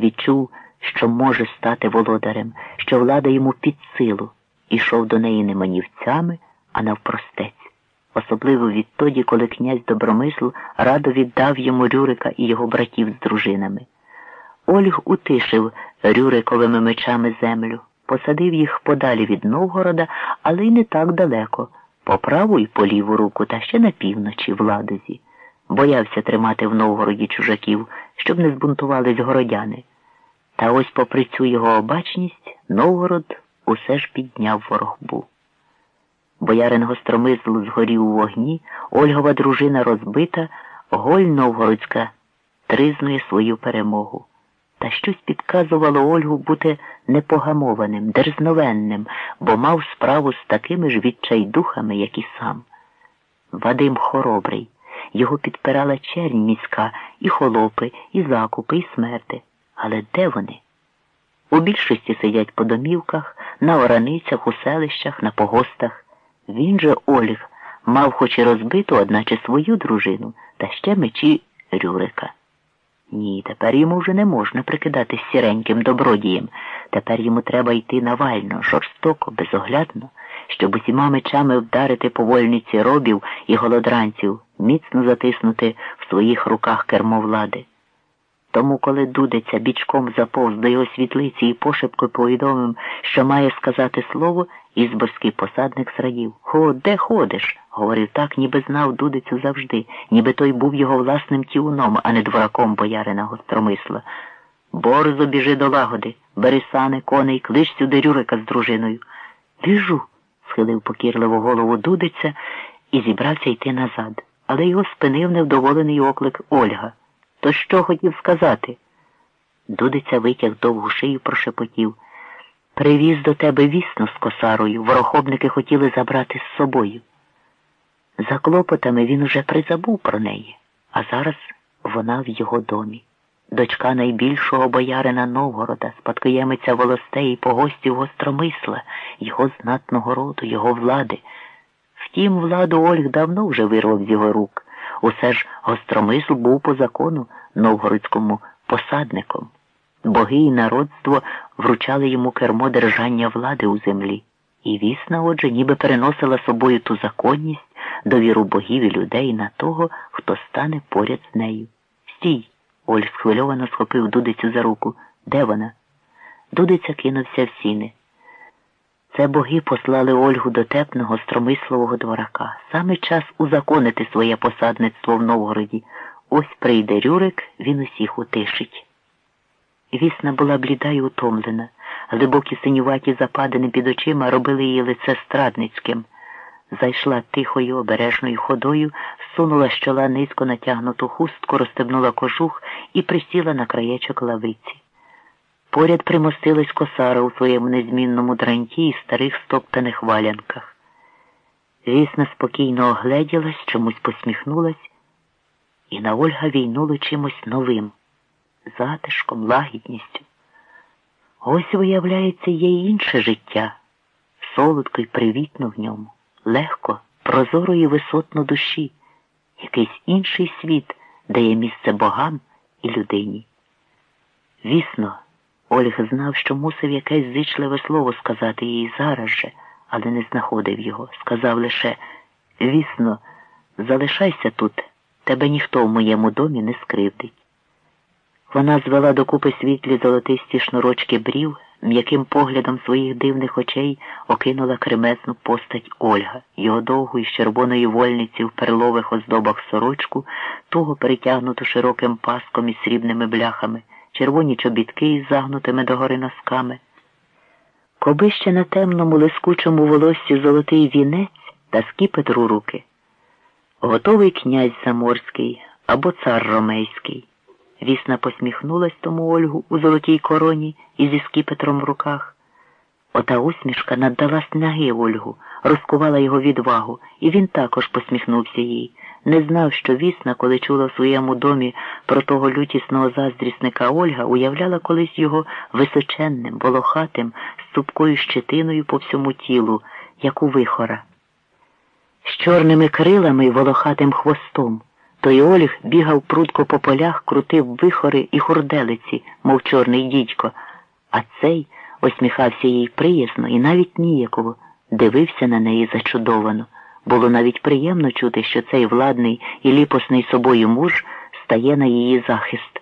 відчув, що може стати володарем, що влада йому під силу, ішов до неї не манівцями, а навпростець. Особливо відтоді, коли князь Добромисл радо віддав йому Рюрика і його братів з дружинами. Ольг утишив Рюриковими мечами землю, посадив їх подалі від Новгорода, але й не так далеко, по праву і по ліву руку, та ще на півночі в Ладозі. Боявся тримати в Новгороді чужаків, щоб не збунтувались городяни. Та ось, попри цю його обачність, Новгород усе ж підняв ворогбу. Боярин гостромисл згорів у вогні, Ольгова дружина розбита, Голь Новгородська тризнує свою перемогу. Та щось підказувало Ольгу бути непогамованим, дерзновенним, бо мав справу з такими ж відчайдухами, як і сам. Вадим хоробрий, його підпирала чернь міська, і холопи, і закупи, і смерти. Але де вони? У більшості сидять по домівках, на ораницях, у селищах, на погостах. Він же Ольг мав хоч і розбиту, одначе свою дружину, та ще мечі Рюрика. Ні, тепер йому вже не можна прикидатись сіреньким добродієм. Тепер йому треба йти навально, жорстоко, безоглядно, щоб усіма мечами вдарити по вольниці робів і голодранців, міцно затиснути в своїх руках кермо влади. Тому, коли дудиця бічком заповз до його світлиці і пошепкою повідомив, що має сказати слово, ізборський посадник зрадів. Хо, де ходиш? говорив так, ніби знав дудицю завжди, ніби той був його власним тіуном, а не двораком боярина гостромисла. Борзо біжи до лагоди, бери сани, коней, клич сюди Рюрика з дружиною. Біжу, схилив покірливо голову дудиця і зібрався йти назад, але його спинив невдоволений оклик Ольга. То що хотів сказати? Дудиця витяг довгу шию, прошепотів. Привіз до тебе вісну з косарою, ворохобники хотіли забрати з собою. За клопотами він уже призабув про неї, а зараз вона в його домі. Дочка найбільшого боярина Новгорода, спадкоємиця волостей і погостів гостромисла, його знатного роду, його влади. Втім, владу Ольг давно вже вирвав з його рук. Усе ж гостромисл був по закону новгородському посадником. Боги і народство вручали йому кермо держання влади у землі, і вісна, отже, ніби переносила собою ту законність, довіру богів і людей на того, хто стане поряд з нею. Стій! Оль схвильовано схопив Дудицю за руку. Де вона? Дудиця кинувся в сіни. Це боги послали Ольгу до тепного стромислового дворака. Саме час узаконити своє посадництво в Новгороді. Ось прийде Рюрик, він усіх утишить. Вісна була бліда й утомлена, глибокі синюваті западини під очима робили її лице страдницьким. Зайшла тихою обережною ходою, сунула з чола низько натягнуту хустку, розстебнула кожух і присіла на краєчок лавиці. Поряд примостилась косара у своєму незмінному дранті і старих стоптаних валянках. Вісна спокійно огледілась, чомусь посміхнулась, і на Ольга війнуло чимось новим, затишком, лагідністю. Ось, виявляється, є інше життя, солодко й привітно в ньому, легко, прозоро і висотно душі, якийсь інший світ дає місце богам і людині. Вісно, Ольг знав, що мусив якесь зичливе слово сказати їй зараз же, але не знаходив його. Сказав лише вісно, залишайся тут, тебе ніхто в моєму домі не скривдить. Вона звела докупи світлі золотисті шнурочки брів, м'яким поглядом своїх дивних очей окинула кремезну постать Ольга, його довгу із червоної вольниці в перлових оздобах сорочку, туго перетягнуту широким паском із срібними бляхами червоні чобітки із загнутими догори носками. Коби ще на темному лискучому волоссі золотий вінець та скіпетру руки. Готовий князь Заморський або цар Ромейський. Вісна посміхнулась тому Ольгу у золотій короні і зі скіпетром в руках. Ота усмішка наддала снаги Ольгу, розкувала його відвагу, і він також посміхнувся їй не знав, що вісна, коли чула в своєму домі про того лютісного заздрісника Ольга, уявляла колись його височенним, волохатим, з цупкою щетиною по всьому тілу, як у вихора, з чорними крилами й волохатим хвостом, Той Ольг бігав прудко по полях, крутив вихори і хурделиці, мов чорний дідько, а цей осміхався їй приязно і навіть ніяково, дивився на неї зачудовано. Було навіть приємно чути, що цей владний і ліпосний собою муж стає на її захист.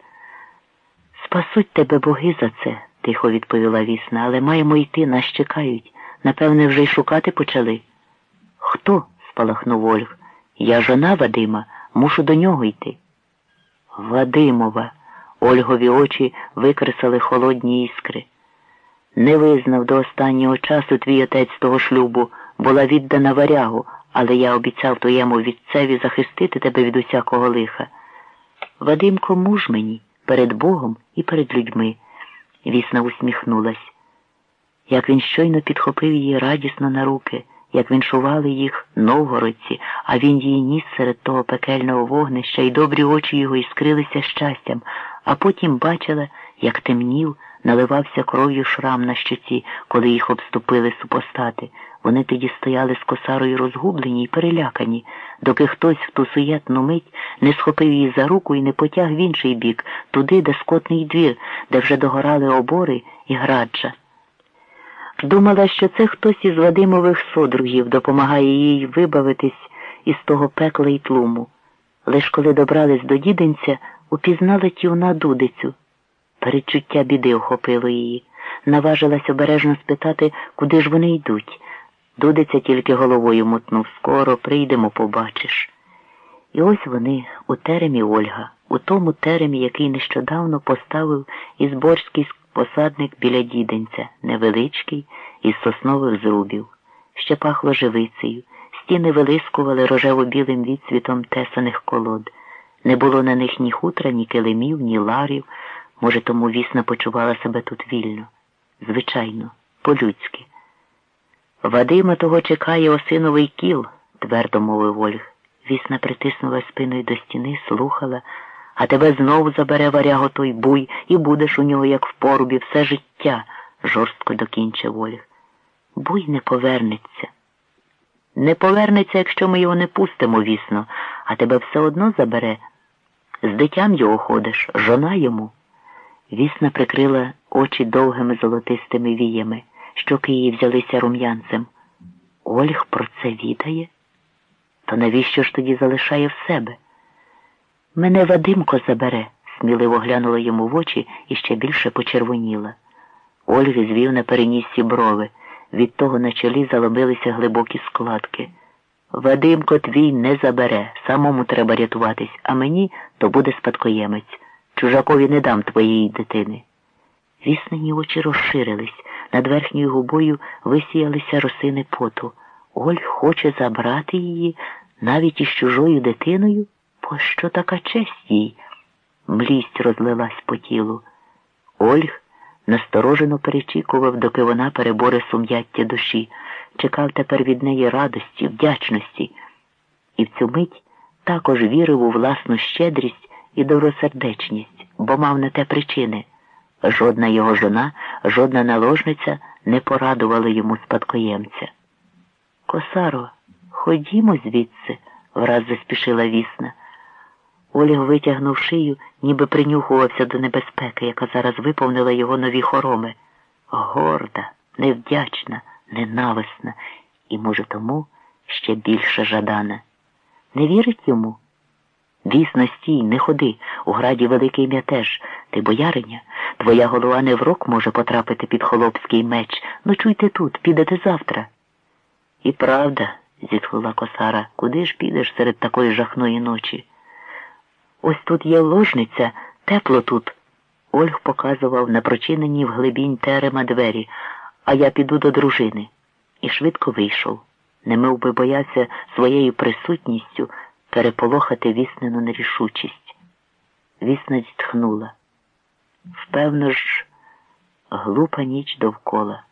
Спасуть тебе боги за це, тихо відповіла вісна, але маємо йти, нас чекають. Напевне, вже й шукати почали. Хто? Спалахнув Ольг. Я жона Вадима, мушу до нього йти. Вадимова. Ольгові очі викресали холодні іскри. Не визнав до останнього часу твій отець того шлюбу, була віддана варягу, але я обіцяв твоєму відцеві захистити тебе від усякого лиха. Вадимко, муж мені перед Богом і перед людьми. Вісна усміхнулась. Як він щойно підхопив її радісно на руки, як віншували їх новгородці, а він її ніс серед того пекельного вогнища, і добрі очі його іскрилися щастям, а потім бачила, як темнів, наливався кров'ю шрам на щоці, коли їх обступили супостати. Вони тоді стояли з косарою розгублені й перелякані, доки хтось в ту суєтну мить не схопив її за руку і не потяг в інший бік, туди, де скотний двір, де вже догорали обори і граджа. Думала, що це хтось із Вадимових содругів допомагає їй вибавитись із того пекла й тлуму. Лиш коли добрались до діденця, упізнала тівна дудицю. Передчуття біди охопило її. Наважилась обережно спитати, куди ж вони йдуть. Дудиця тільки головою мотнув скоро прийдемо, побачиш. І ось вони у теремі Ольга, у тому теремі, який нещодавно поставив ізборський посадник біля діденця, невеличкий, із соснових зрубів. Ще пахло живицею, стіни вилискували рожево-білим відсвітом тесаних колод. Не було на них ні хутра, ні килимів, ні ларів. Може, тому вісна почувала себе тут вільно. Звичайно, по-людськи. Вадима того чекає осиновий кіл, твердо мовив Ольг. Вісна притиснула спиною до стіни, слухала, а тебе знову забере варяго той буй, і будеш у нього, як в порубі, все життя, жорстко докінчив Ольг. Буй не повернеться. Не повернеться, якщо ми його не пустимо, вісно, а тебе все одно забере. З дитям його ходиш, жона йому. Вісна прикрила очі довгими золотистими віями, щоки її взялися рум'янцем. Ольг про це відає? То навіщо ж тоді залишає в себе? Мене Вадимко забере, сміливо глянула йому в очі і ще більше почервоніла. Ольги звів на переніссі брови. Від того на чолі заломилися глибокі складки. Вадимко твій не забере, самому треба рятуватись, а мені то буде спадкоємець. Чужакові не дам твоєї дитини. Віснені очі розширились, над верхньою губою висіялися росини поту. Оль хоче забрати її навіть із чужою дитиною? Пощо така честь їй? Млість розлилась по тілу. Ольг насторожено перечікував, доки вона переборе сум'яття душі, чекав тепер від неї радості, вдячності, і в цю мить також вірив у власну щедрість і добросердечність, бо мав на те причини. Жодна його жона, жодна наложниця не порадувала йому спадкоємця. Косаро, ходімо звідси, враз заспішила вісна. Олег витягнув шию, ніби принюхувався до небезпеки, яка зараз виповнила його нові хороми. Горда, невдячна, ненависна і, може, тому ще більше жадана. Не вірить йому? Вісно, стій, не ходи, у граді великий м'ятеж. Ти бояриня, твоя голова не в рок може потрапити під холопський меч. Ночуйте тут, підете завтра. І правда, зітхнула косара, куди ж підеш серед такої жахної ночі? Ось тут є ложниця, тепло тут. Ольг показував на прочинені в глибінь терема двері, а я піду до дружини. І швидко вийшов. Немив би боявся своєю присутністю переполохати віснену нерішучість. Вісна зітхнула. Впевно ж, глупа ніч довкола.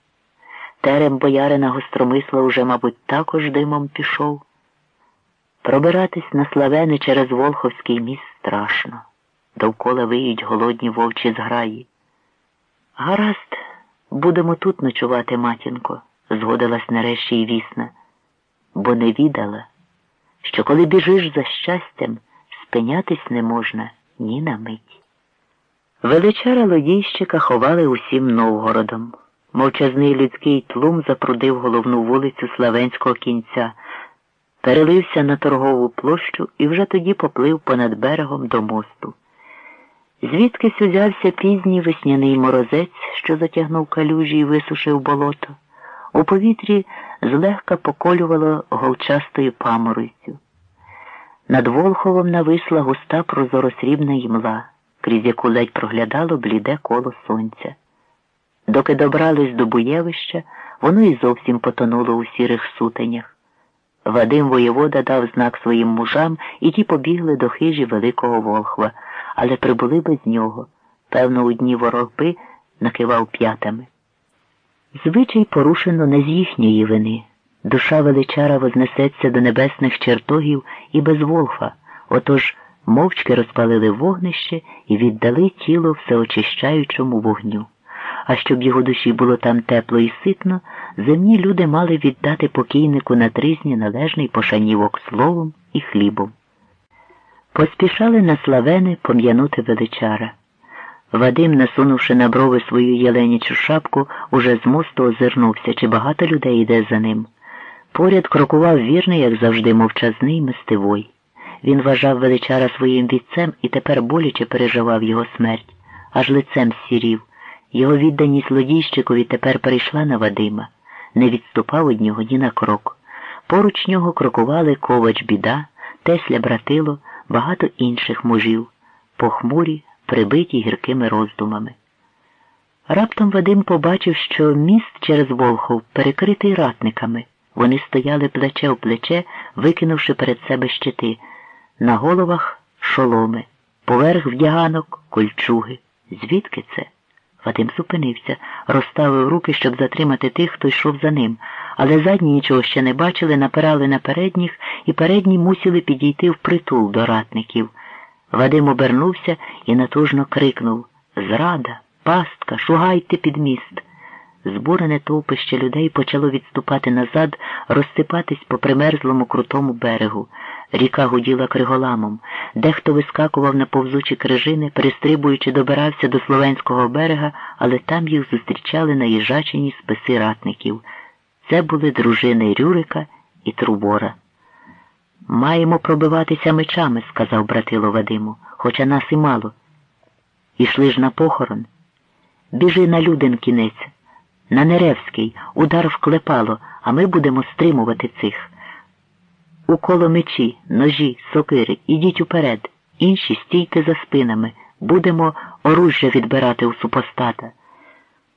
Терем боярина гостромисла уже, мабуть, також димом пішов. Пробиратись на славени через Волховський міст страшно. Довкола виють голодні вовчі зграї. Гаразд, будемо тут ночувати, матінко, згодилась нарешті й вісна, бо не відала, що коли біжиш за щастям, спинятись не можна ні на мить. Величара лодійщика ховали усім Новгородом. Мовчазний людський тлум запрудив головну вулицю Славенського кінця, перелився на торгову площу і вже тоді поплив понад берегом до мосту. Звідкись узявся пізній весняний морозець, що затягнув калюжі і висушив болото. У повітрі злегка поколювало голчастою паморозцю. Над Волховом нависла густа прозоросрібна імла, крізь яку ледь проглядало бліде коло сонця. Доки добрались до Буєвища, воно і зовсім потонуло у сірих сутенях. Вадим воєвода дав знак своїм мужам, і ті побігли до хижі Великого Волхва, але прибули без нього. Певно, у дні ворогби накивав п'ятами. Звичай порушено не з їхньої вини. Душа величара вознесеться до небесних чертогів і без волфа, отож мовчки розпалили вогнище і віддали тіло всеочищаючому вогню. А щоб його душі було там тепло і ситно, земні люди мали віддати покійнику на тризні належний пошанівок словом і хлібом. Поспішали на славени пом'янути величара. Вадим, насунувши на брови свою єленячу шапку, уже з мосту озирнувся, чи багато людей йде за ним. Поряд крокував вірний, як завжди, мовчазний мистивой. Він вважав величара своїм вітцем і тепер боляче переживав його смерть, аж лицем сірів. Його відданість лодійщикові тепер перейшла на Вадима, не відступав від нього ні на крок. Поруч нього крокували ковач біда, Тесля братило, багато інших мужів, похмурі, прибиті гіркими роздумами. Раптом Вадим побачив, що міст через Волхов перекритий ратниками. Вони стояли плече в плече, викинувши перед себе щити, на головах шоломи, поверх вдяганок кольчуги. Звідки це? Вадим зупинився, розставив руки, щоб затримати тих, хто йшов за ним, але задні нічого ще не бачили, напирали на передніх, і передні мусили підійти в притул до ратників. Вадим обернувся і натужно крикнув Зрада, пастка, шугайте під міст. Збурене товпище людей почало відступати назад, розсипатись по примерзлому крутому берегу. Ріка гуділа криголамом. Дехто вискакував на повзучі крижини, перестрибуючи, добирався до Словенського берега, але там їх зустрічали наїжачені списи ратників. Це були дружини Рюрика і Трубора. Маємо пробиватися мечами, сказав братило Вадиму, хоча нас і мало. Ішли ж на похорон. Біжи на люден кінець. На Неревський удар вклепало, а ми будемо стримувати цих. Уколо мечі, ножі, сокири, ідіть уперед, інші стійте за спинами, будемо оружжя відбирати у супостата.